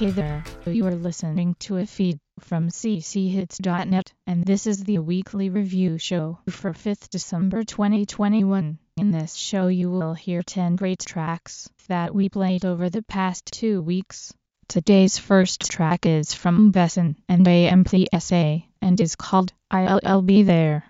Hey there, you are listening to a feed from cchits.net, and this is the weekly review show for 5th December 2021. In this show you will hear 10 great tracks that we played over the past two weeks. Today's first track is from Besson and AMPSA, and is called I'll, I'll Be There.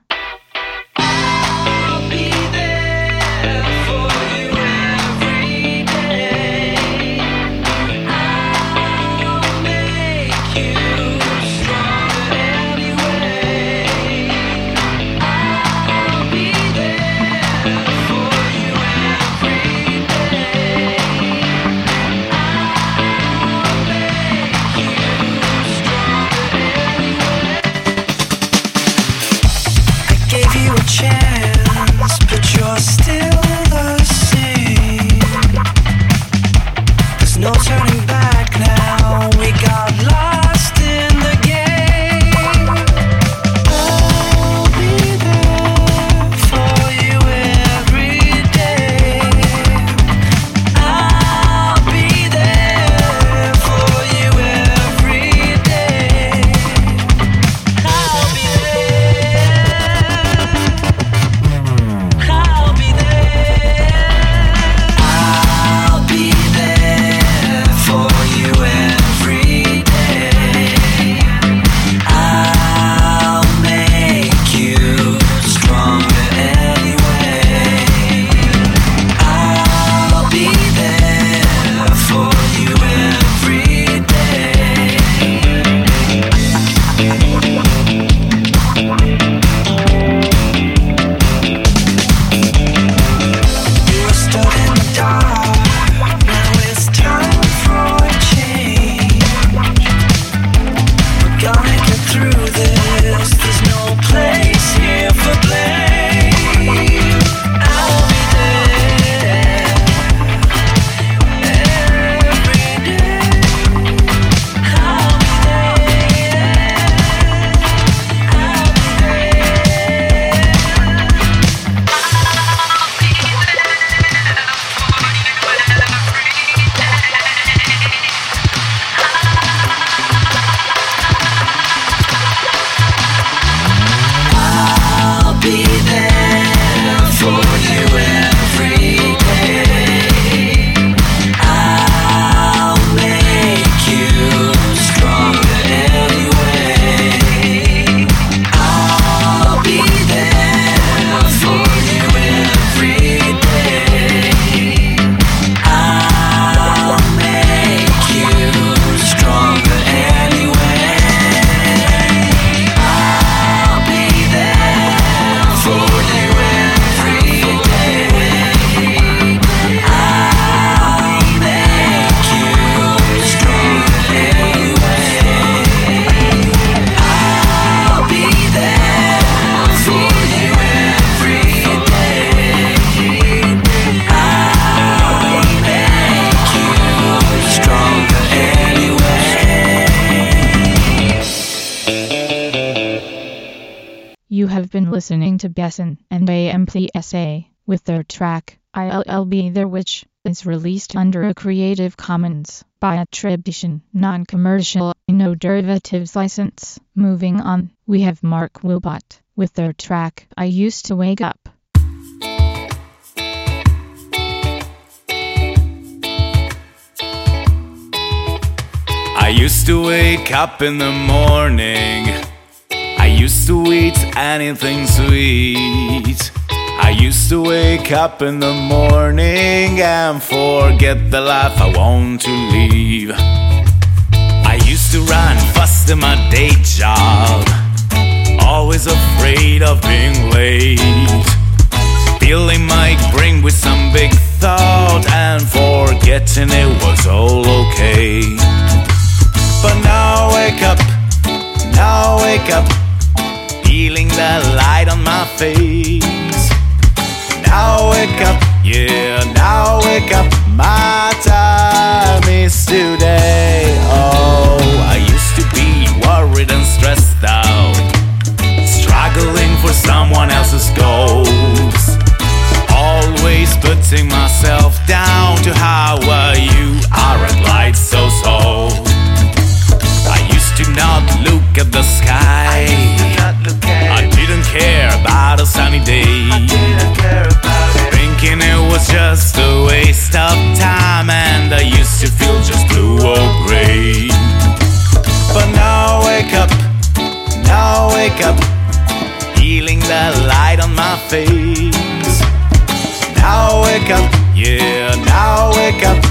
Listening to Besson and AMPSA with their track I'll There which is released under a Creative Commons by attribution, non-commercial, no derivatives license. Moving on, we have Mark Wilbot with their track I Used to Wake Up. I used to wake up in the morning. Anything sweet. I used to wake up in the morning and forget the life I want to live. I used to run fast in my day job, always afraid of being late. Filling my brain with some big thought and forgetting it was all okay. But now I wake up, now I wake up, feeling the light on my face. Now wake up, yeah, now wake up. My time is today. Oh, I used to be worried and stressed out, struggling for someone else's goals. Always putting myself down to how are you are at light so so. I used to not look at the sky didn't care about a sunny day. Thinking it was just a waste of time, and I used to feel just blue or gray. But now I wake up, now I wake up, feeling the light on my face. Now I wake up, yeah, now I wake up.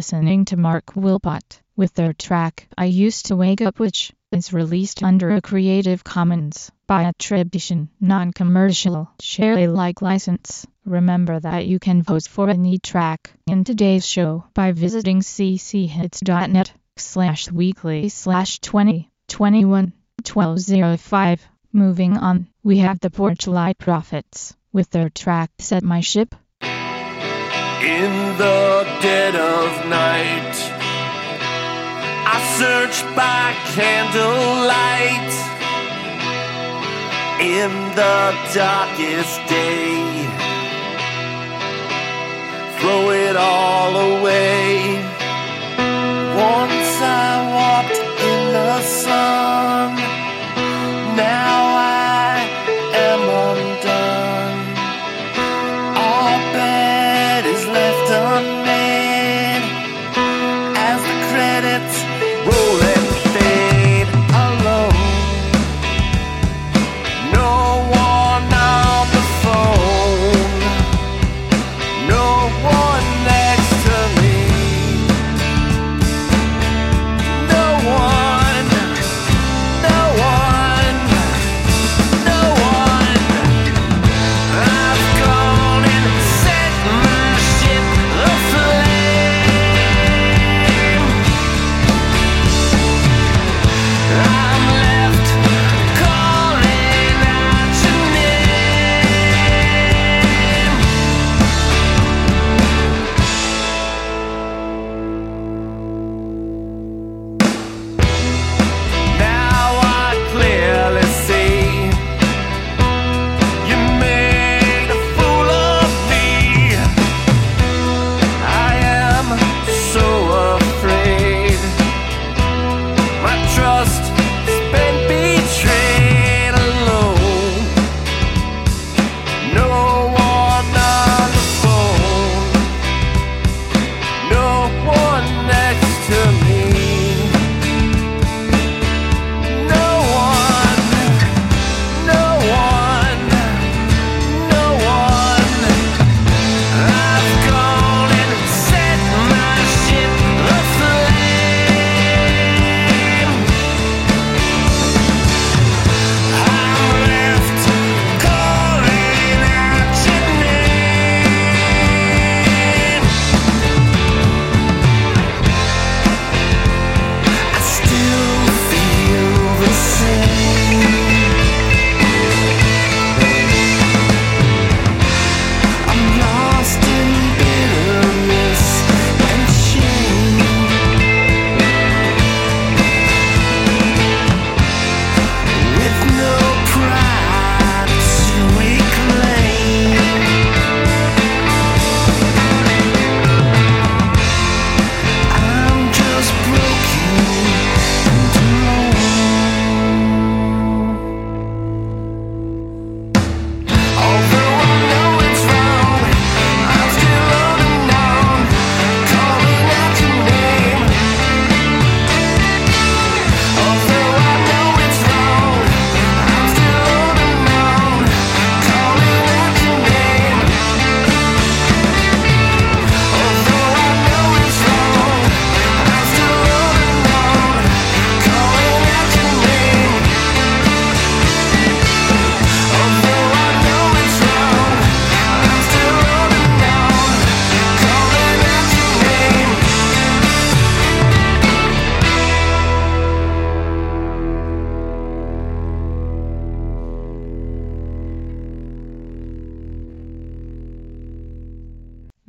listening to Mark Wilpot with their track I Used to Wake Up which is released under a Creative Commons by attribution, non-commercial, share Alike license. Remember that you can vote for any track in today's show by visiting cchits.net slash weekly slash 2021 1205. Moving on, we have the Porch Light Prophets with their track Set My Ship in the dead of night. I search by candlelight in the darkest day. Throw it all away. Once I walked in the sun.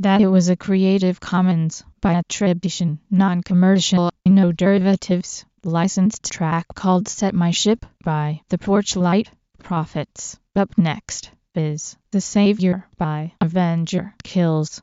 That it was a Creative Commons by attribution, non-commercial, no derivatives, licensed track called Set My Ship by The Porchlight Prophets. Up next is The Savior by Avenger Kills.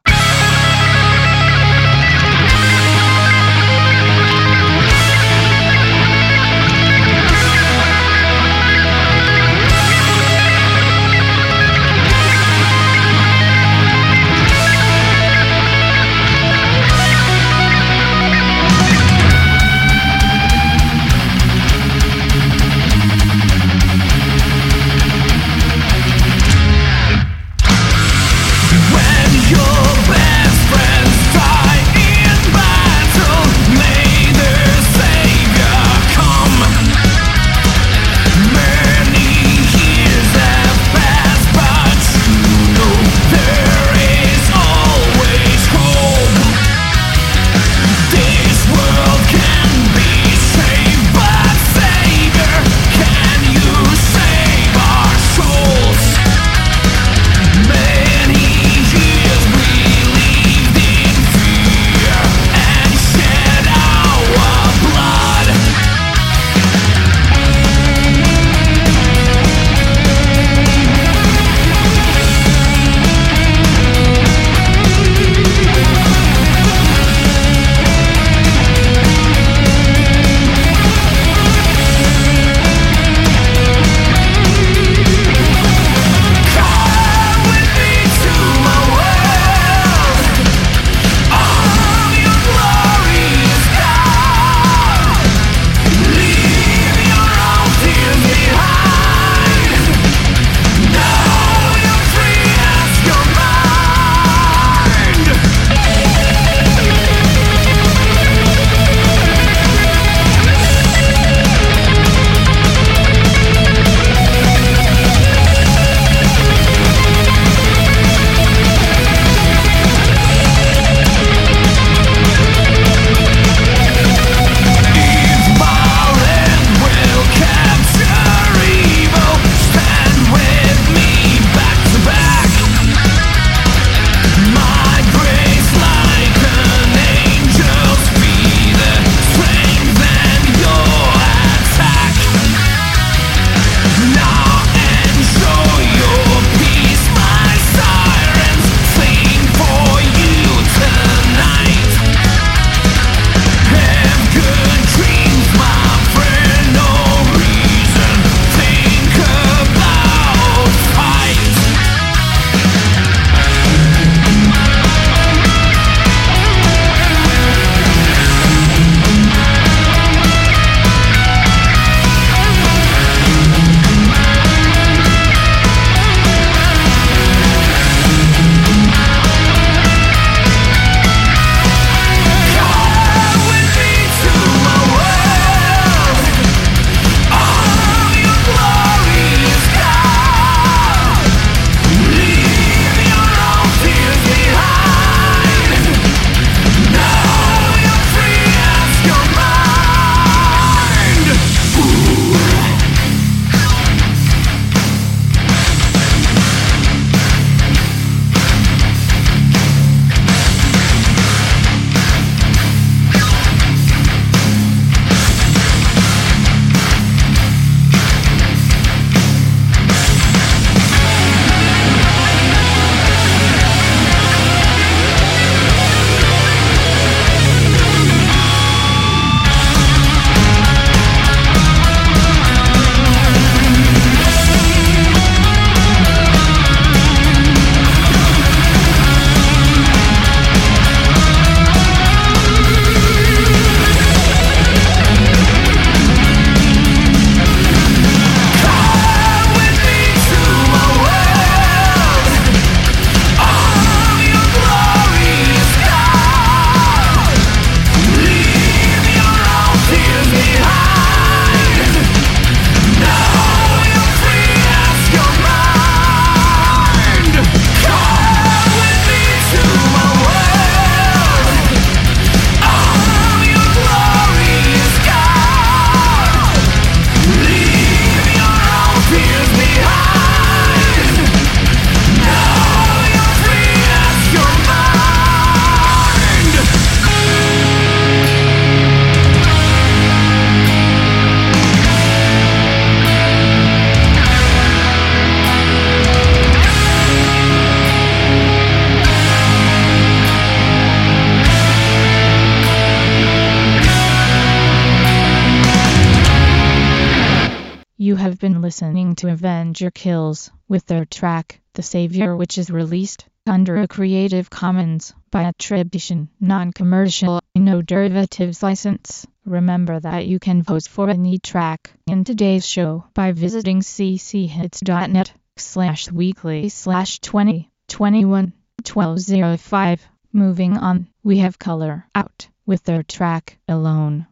have been listening to Avenger Kills with their track, The Savior, which is released under a Creative Commons by attribution, non-commercial, no derivatives license. Remember that you can vote for any track in today's show by visiting cchits.net slash weekly slash 20 21 1205. Moving on, we have Color Out with their track Alone.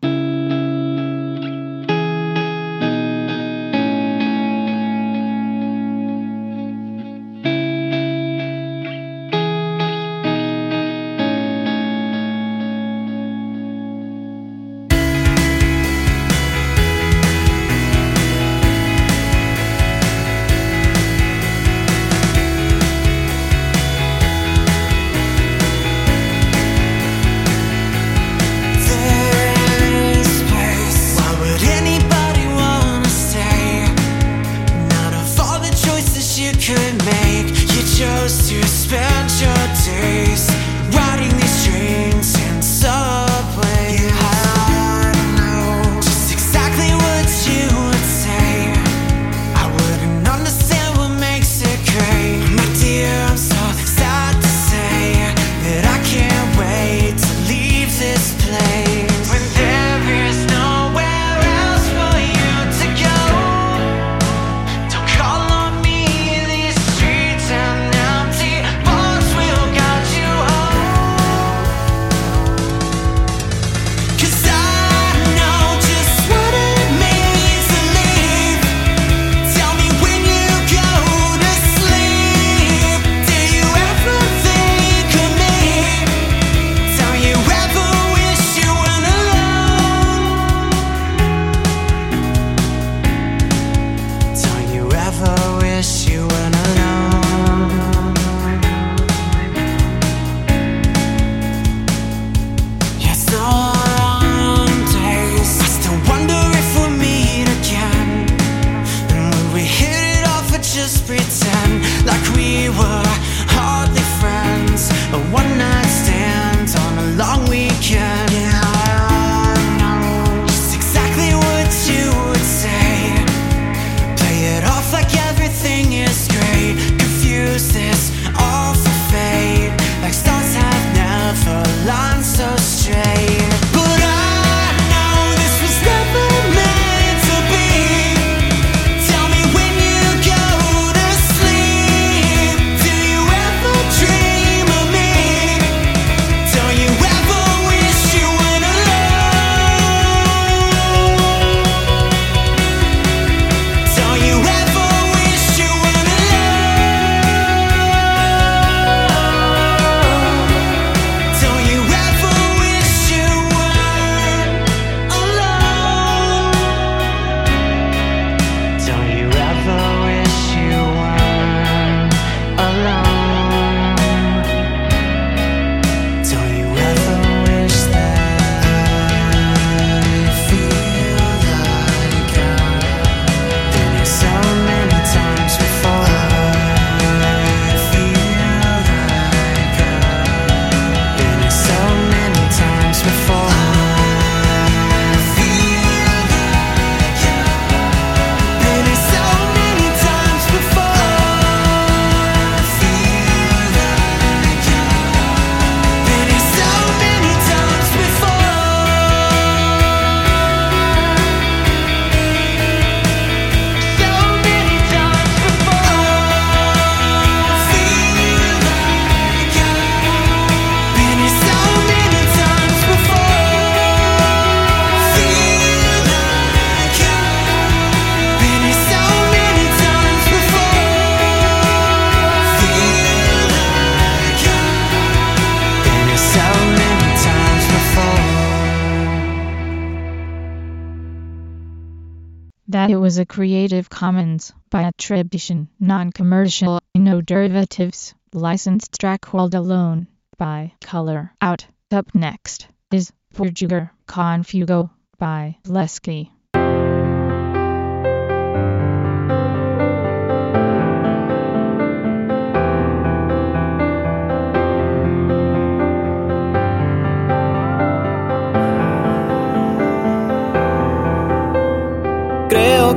was a Creative Commons by attribution, non-commercial, no derivatives, licensed track Alone by Color Out. Up next is Borjuger Confugo by Leski.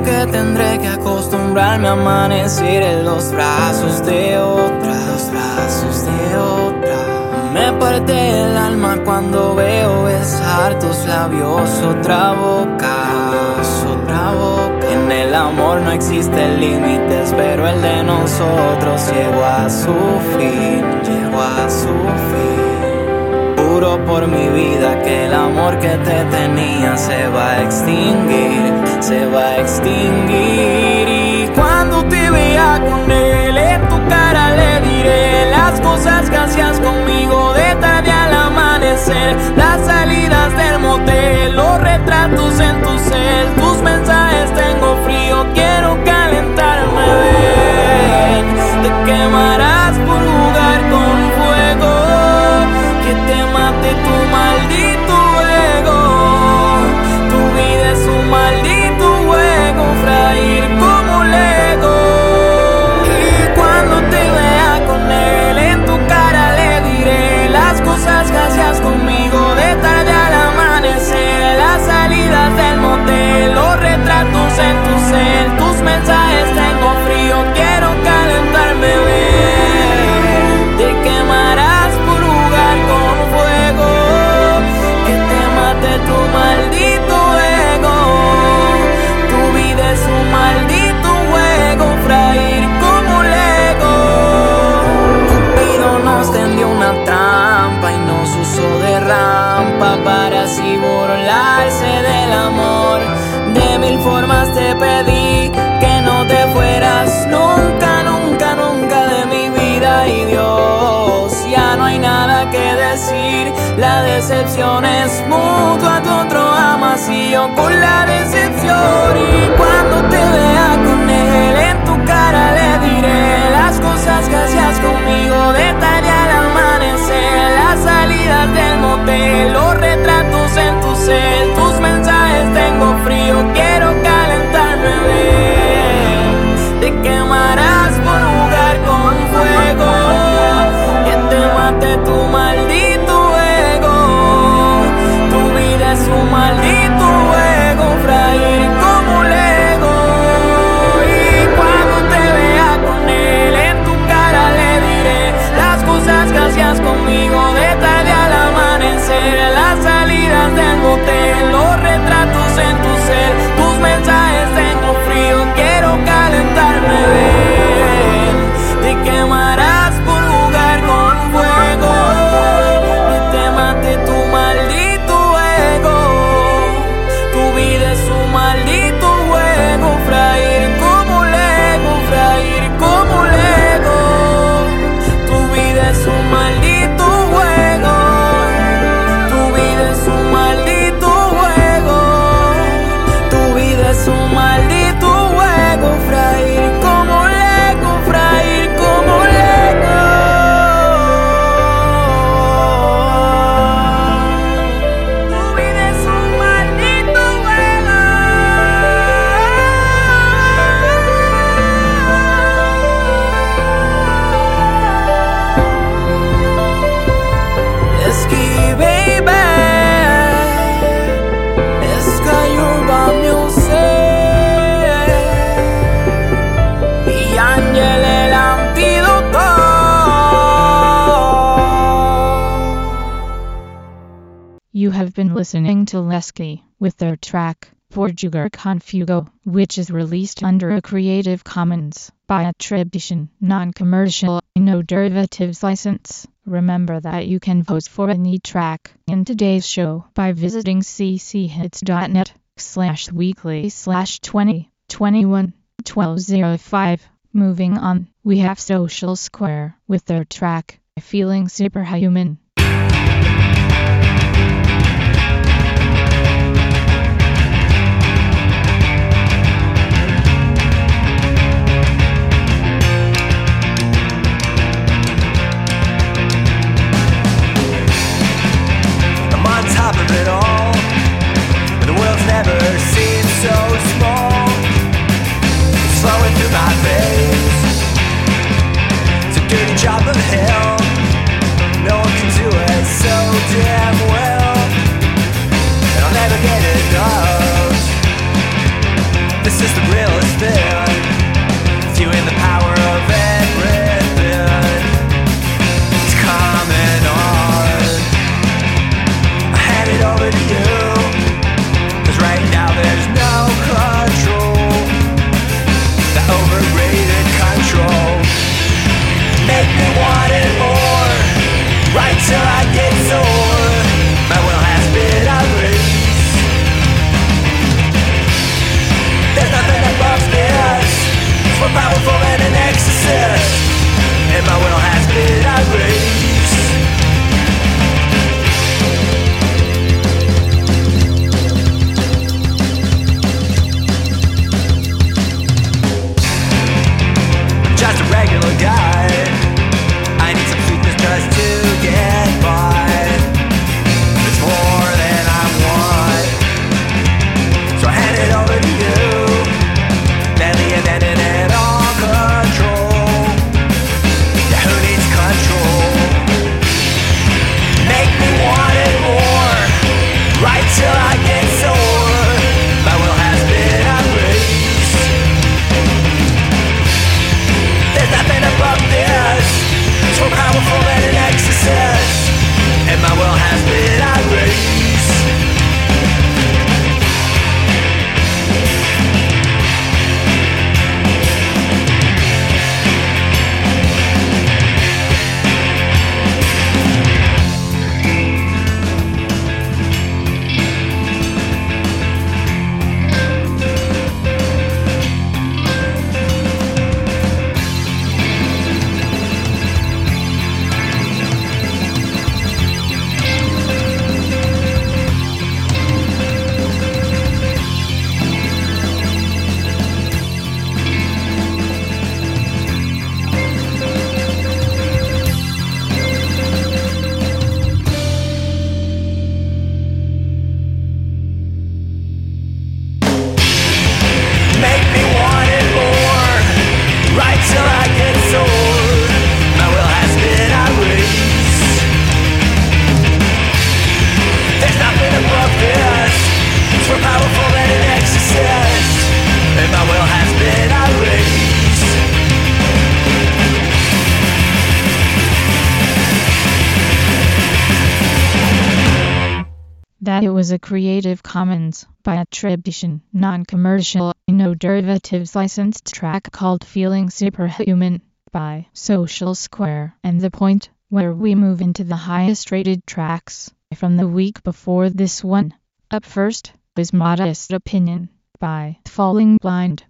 Que tendré que acostumbrarme a amanecer en los brazos de otra, los brazos de otra. Me parte el alma cuando veo besar tus labios, otra boca, otra boca. En el amor no existen límites, pero el de nosotros llegó a su fin, llegó a su fin. Juro por mi vida que el amor que te tenía se va a extinguir, se va a extinguir. Pedí que no te fueras nunca, nunca, nunca de mi vida y Dios. Ya no hay nada que decir, la decepción es mutua, tu otro amas y yo con la decepción. Y cuando te vea con él en tu cara le diré las cosas que hacías conmigo de tarde al amanecer, las salidas del motel, los retratos en tu cel, with their track Portugal Confugo, which is released under a Creative Commons by attribution, non-commercial, no derivatives license. Remember that you can vote for any track in today's show by visiting cchits.net slash weekly slash 20 21 1205. Moving on, we have Social Square with their track Feeling Superhuman. was a Creative Commons by attribution, non-commercial, no derivatives licensed track called Feeling Superhuman by Social Square. And the point where we move into the highest rated tracks from the week before this one. Up first is Modest Opinion by Falling Blind.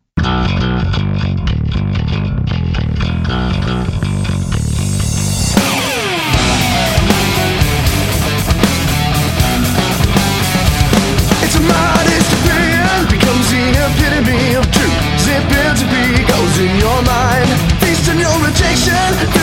passion.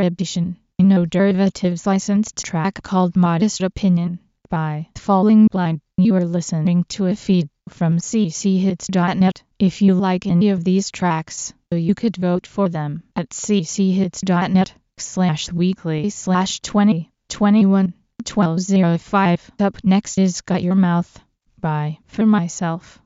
attribution, no derivatives licensed track called Modest Opinion. By Falling Blind, you are listening to a feed from cchits.net. If you like any of these tracks, you could vote for them at cchits.net slash weekly slash 20 21 1205. Up next is Got Your Mouth by For Myself.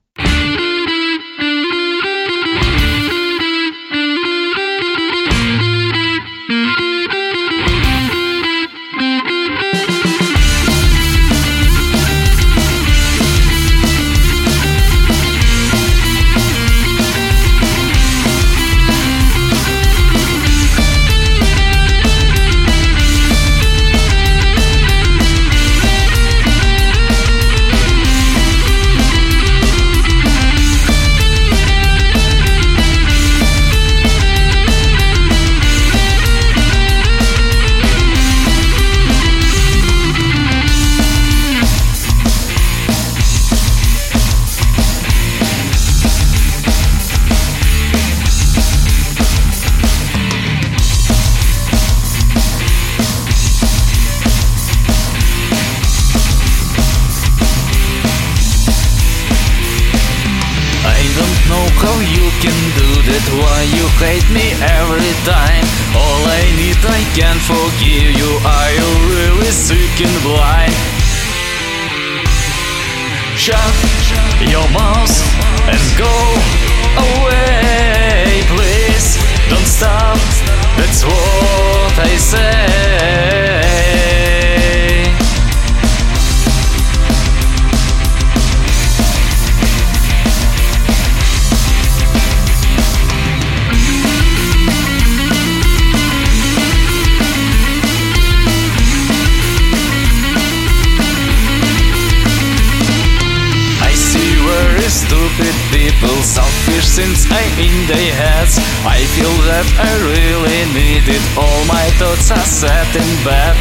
My thoughts are set in bed.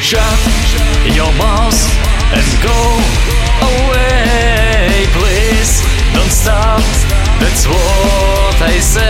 Shut your mouth and go away, please. Don't stop, that's what I say.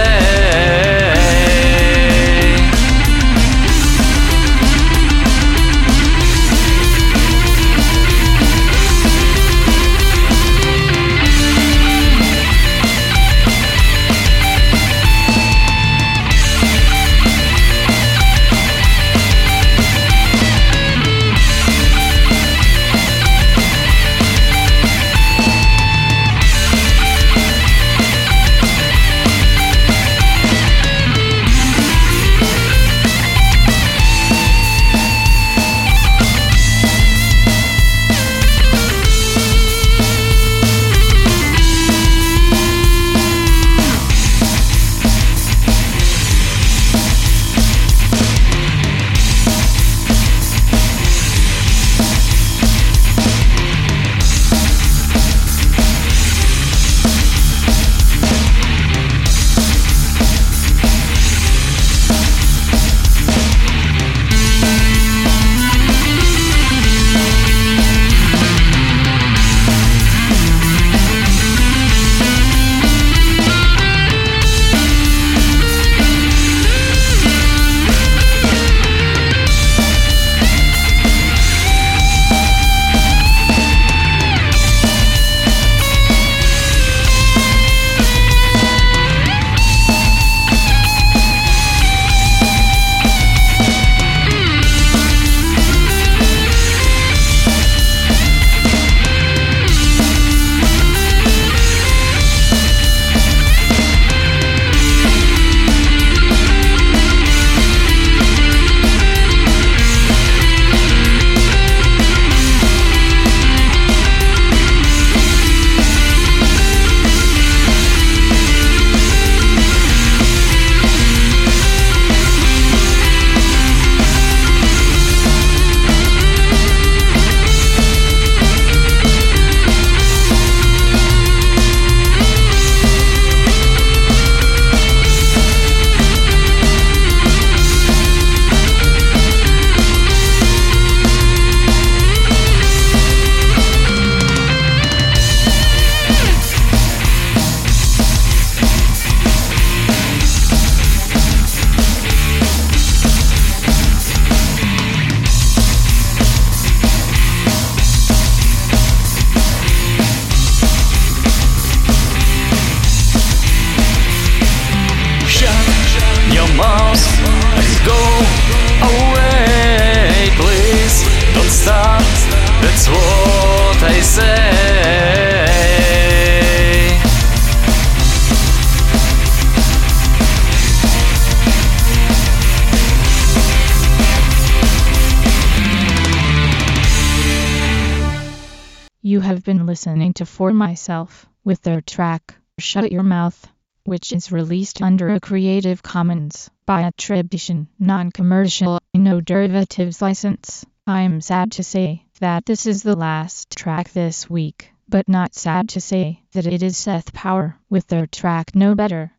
Listening to For Myself with their track Shut Your Mouth, which is released under a Creative Commons by attribution, non-commercial, no derivatives license. I'm sad to say that this is the last track this week, but not sad to say that it is Seth Power with their track No Better.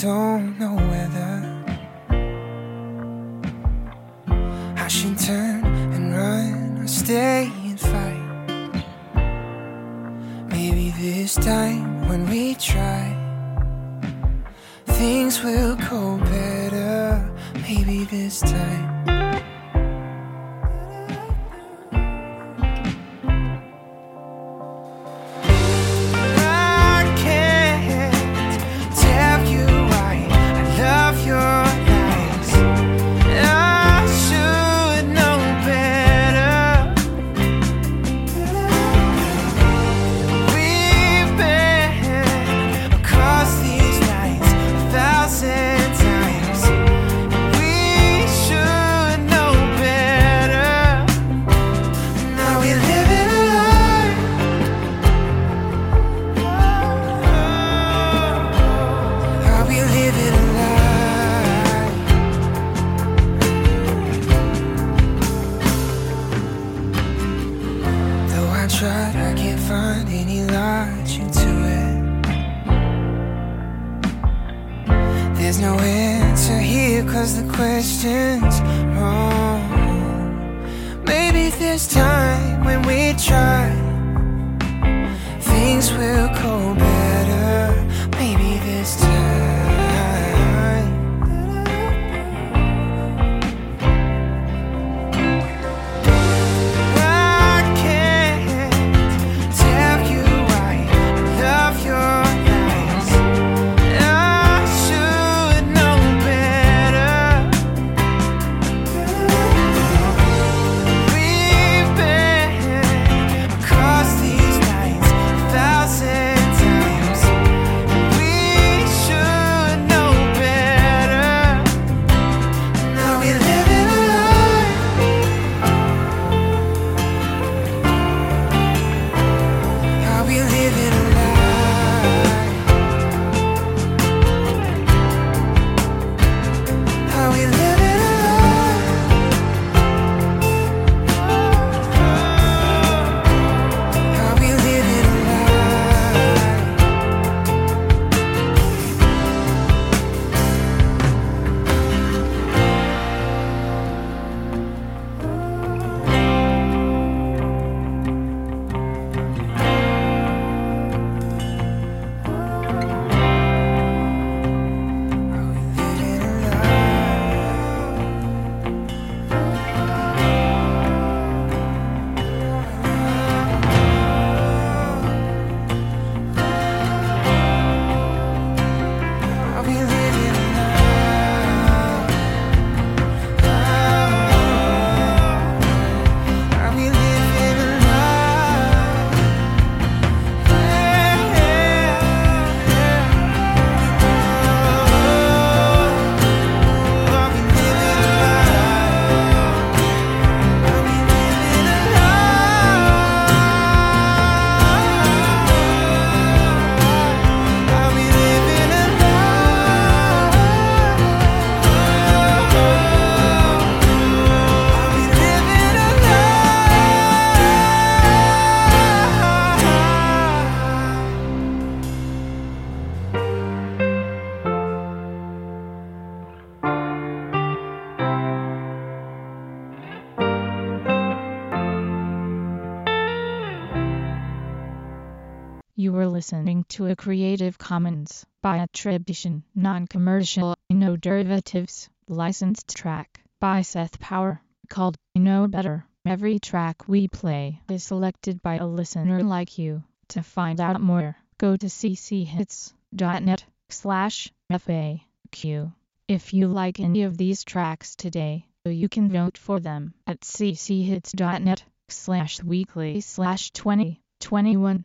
Don't tried, I can't find any logic to it. There's no answer here, cause the question's wrong. Maybe this time when we try, things will go better. Maybe this time. You were listening to a Creative Commons by attribution, non-commercial, no derivatives, licensed track by Seth Power called Know Better. Every track we play is selected by a listener like you. To find out more, go to cchits.net slash FAQ. If you like any of these tracks today, you can vote for them at cchits.net slash weekly slash 2021